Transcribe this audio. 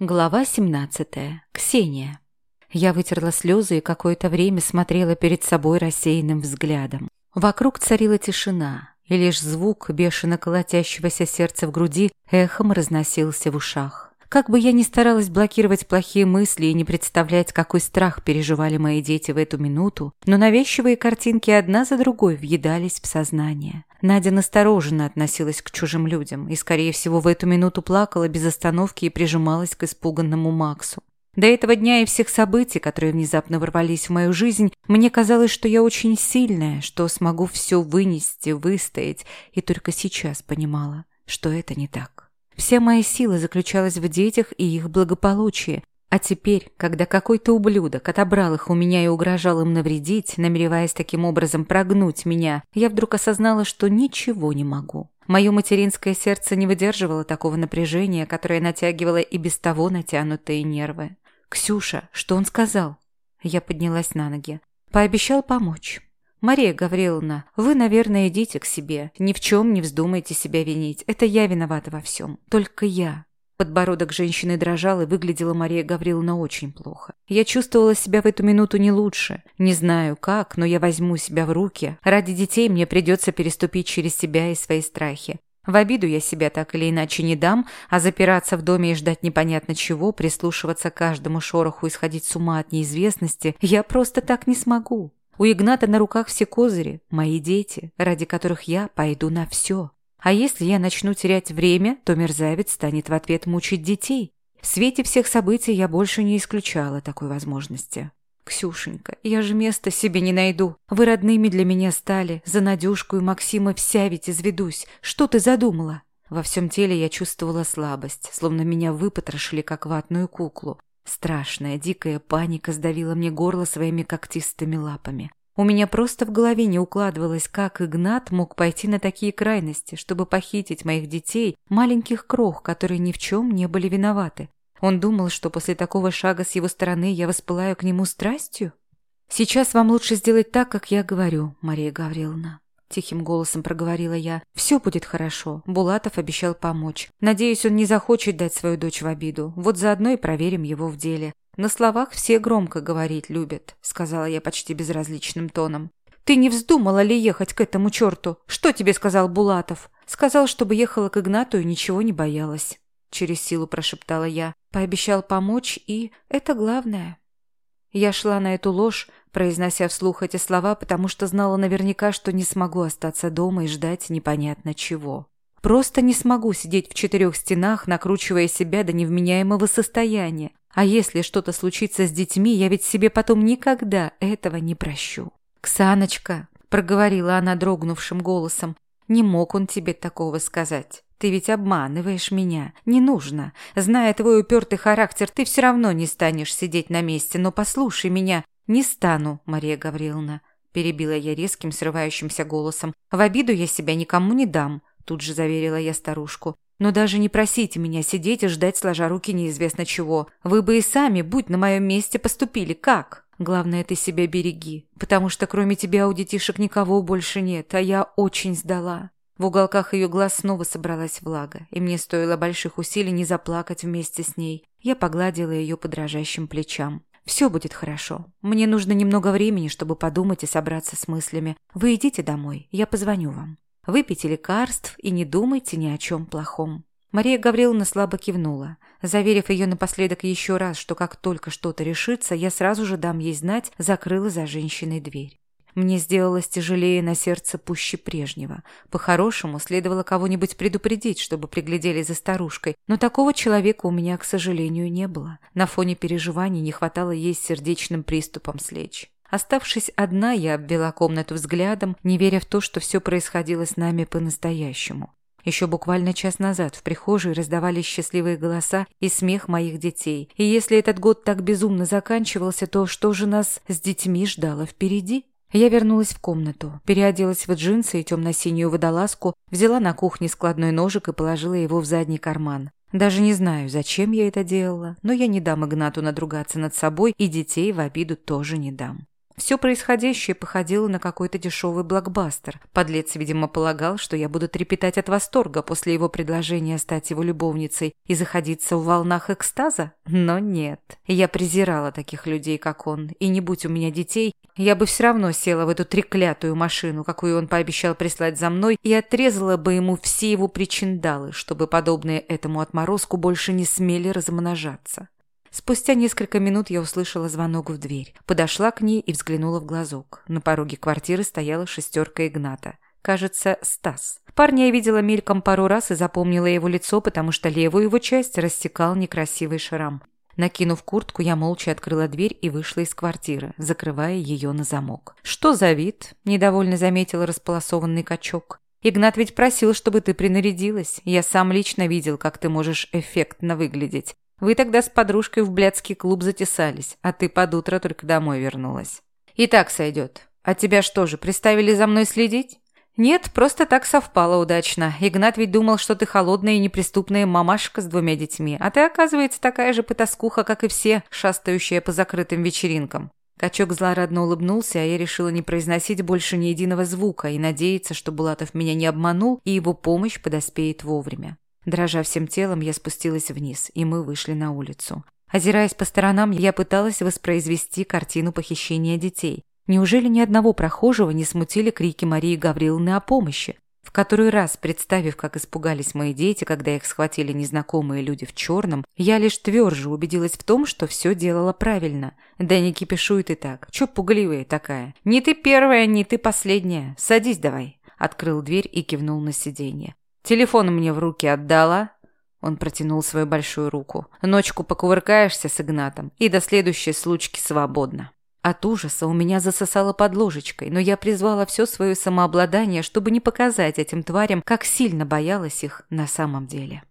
Глава 17. Ксения. Я вытерла слезы и какое-то время смотрела перед собой рассеянным взглядом. Вокруг царила тишина, и лишь звук бешено колотящегося сердца в груди эхом разносился в ушах. Как бы я ни старалась блокировать плохие мысли и не представлять, какой страх переживали мои дети в эту минуту, но навязчивые картинки одна за другой въедались в сознание. Надя настороженно относилась к чужим людям и, скорее всего, в эту минуту плакала без остановки и прижималась к испуганному Максу. До этого дня и всех событий, которые внезапно ворвались в мою жизнь, мне казалось, что я очень сильная, что смогу все вынести, выстоять, и только сейчас понимала, что это не так. Вся моя сила заключалась в детях и их благополучии, а теперь, когда какой-то ублюдок отобрал их у меня и угрожал им навредить, намереваясь таким образом прогнуть меня, я вдруг осознала, что ничего не могу. Мое материнское сердце не выдерживало такого напряжения, которое натягивало и без того натянутые нервы. «Ксюша, что он сказал?» Я поднялась на ноги. «Пообещал помочь». «Мария Гавриловна, вы, наверное, идите к себе. Ни в чем не вздумайте себя винить. Это я виновата во всем. Только я. Подбородок женщины дрожал, и выглядела Мария Гавриловна очень плохо. Я чувствовала себя в эту минуту не лучше. Не знаю как, но я возьму себя в руки. Ради детей мне придется переступить через себя и свои страхи. В обиду я себя так или иначе не дам, а запираться в доме и ждать непонятно чего, прислушиваться к каждому шороху и сходить с ума от неизвестности я просто так не смогу. У Игната на руках все козыри, мои дети, ради которых я пойду на все. А если я начну терять время, то мерзавец станет в ответ мучить детей. В свете всех событий я больше не исключала такой возможности. «Ксюшенька, я же места себе не найду. Вы родными для меня стали. За Надюшку и Максима вся ведь изведусь. Что ты задумала?» Во всем теле я чувствовала слабость, словно меня выпотрошили, как ватную куклу. Страшная, дикая паника сдавила мне горло своими когтистыми лапами. У меня просто в голове не укладывалось, как Игнат мог пойти на такие крайности, чтобы похитить моих детей, маленьких крох, которые ни в чем не были виноваты. Он думал, что после такого шага с его стороны я воспылаю к нему страстью? «Сейчас вам лучше сделать так, как я говорю, Мария Гавриловна», — тихим голосом проговорила я. «Все будет хорошо. Булатов обещал помочь. Надеюсь, он не захочет дать свою дочь в обиду. Вот заодно и проверим его в деле. «На словах все громко говорить любят», — сказала я почти безразличным тоном. «Ты не вздумала ли ехать к этому черту? Что тебе сказал Булатов?» «Сказал, чтобы ехала к Игнату и ничего не боялась», — через силу прошептала я. Пообещал помочь и... Это главное. Я шла на эту ложь, произнося вслух эти слова, потому что знала наверняка, что не смогу остаться дома и ждать непонятно чего. Просто не смогу сидеть в четырех стенах, накручивая себя до невменяемого состояния, а если что-то случится с детьми, я ведь себе потом никогда этого не прощу. «Ксаночка», — проговорила она дрогнувшим голосом, — «не мог он тебе такого сказать. Ты ведь обманываешь меня. Не нужно. Зная твой упертый характер, ты все равно не станешь сидеть на месте. Но послушай меня. Не стану, Мария Гавриловна. Перебила я резким, срывающимся голосом. В обиду я себя никому не дам. Тут же заверила я старушку. Но даже не просите меня сидеть и ждать, сложа руки неизвестно чего. Вы бы и сами, будь на моем месте, поступили. Как? Главное, ты себя береги, потому что кроме тебя у детишек никого больше нет, а я очень сдала». В уголках ее глаз снова собралась влага, и мне стоило больших усилий не заплакать вместе с ней. Я погладила ее по дрожащим плечам. «Все будет хорошо. Мне нужно немного времени, чтобы подумать и собраться с мыслями. Вы идите домой, я позвоню вам». Выпейте лекарств и не думайте ни о чем плохом». Мария Гавриловна слабо кивнула, заверив ее напоследок еще раз, что как только что-то решится, я сразу же дам ей знать, закрыла за женщиной дверь. Мне сделалось тяжелее на сердце пуще прежнего. По-хорошему, следовало кого-нибудь предупредить, чтобы приглядели за старушкой, но такого человека у меня, к сожалению, не было. На фоне переживаний не хватало ей с сердечным приступом слечь. Оставшись одна, я обвела комнату взглядом, не веря в то, что все происходило с нами по-настоящему. Еще буквально час назад в прихожей раздавались счастливые голоса и смех моих детей. И если этот год так безумно заканчивался, то что же нас с детьми ждало впереди? Я вернулась в комнату, переоделась в джинсы и темно-синюю водолазку, взяла на кухне складной ножик и положила его в задний карман. Даже не знаю, зачем я это делала, но я не дам Игнату надругаться над собой и детей в обиду тоже не дам. Все происходящее походило на какой-то дешевый блокбастер. Подлец, видимо, полагал, что я буду трепетать от восторга после его предложения стать его любовницей и заходиться в волнах экстаза. Но нет. Я презирала таких людей, как он. И не будь у меня детей, я бы все равно села в эту треклятую машину, какую он пообещал прислать за мной, и отрезала бы ему все его причиндалы, чтобы подобные этому отморозку больше не смели размножаться. Спустя несколько минут я услышала звонок в дверь. Подошла к ней и взглянула в глазок. На пороге квартиры стояла шестерка Игната. Кажется, Стас. Парня я видела мельком пару раз и запомнила его лицо, потому что левую его часть растекал некрасивый шрам. Накинув куртку, я молча открыла дверь и вышла из квартиры, закрывая ее на замок. «Что за вид?» – недовольно заметил располосованный качок. «Игнат ведь просил, чтобы ты принарядилась. Я сам лично видел, как ты можешь эффектно выглядеть. Вы тогда с подружкой в блядский клуб затесались, а ты под утро только домой вернулась. И так сойдет. А тебя что же, приставили за мной следить? Нет, просто так совпало удачно. Игнат ведь думал, что ты холодная и неприступная мамашка с двумя детьми, а ты, оказывается, такая же потаскуха, как и все, шастающая по закрытым вечеринкам. Качок злорадно улыбнулся, а я решила не произносить больше ни единого звука и надеяться, что Булатов меня не обманул и его помощь подоспеет вовремя. Дрожа всем телом, я спустилась вниз, и мы вышли на улицу. Озираясь по сторонам, я пыталась воспроизвести картину похищения детей. Неужели ни одного прохожего не смутили крики Марии Гавриловны о помощи? В который раз, представив, как испугались мои дети, когда их схватили незнакомые люди в черном, я лишь тверже убедилась в том, что все делала правильно. Да не кипишуй ты так. Че пугливая такая? Не ты первая, не ты последняя. Садись давай. Открыл дверь и кивнул на сиденье. Телефон мне в руки отдала?» Он протянул свою большую руку. «Ночку покувыркаешься с Игнатом, и до следующей случки свободно». От ужаса у меня засосало под ложечкой, но я призвала все свое самообладание, чтобы не показать этим тварям, как сильно боялась их на самом деле.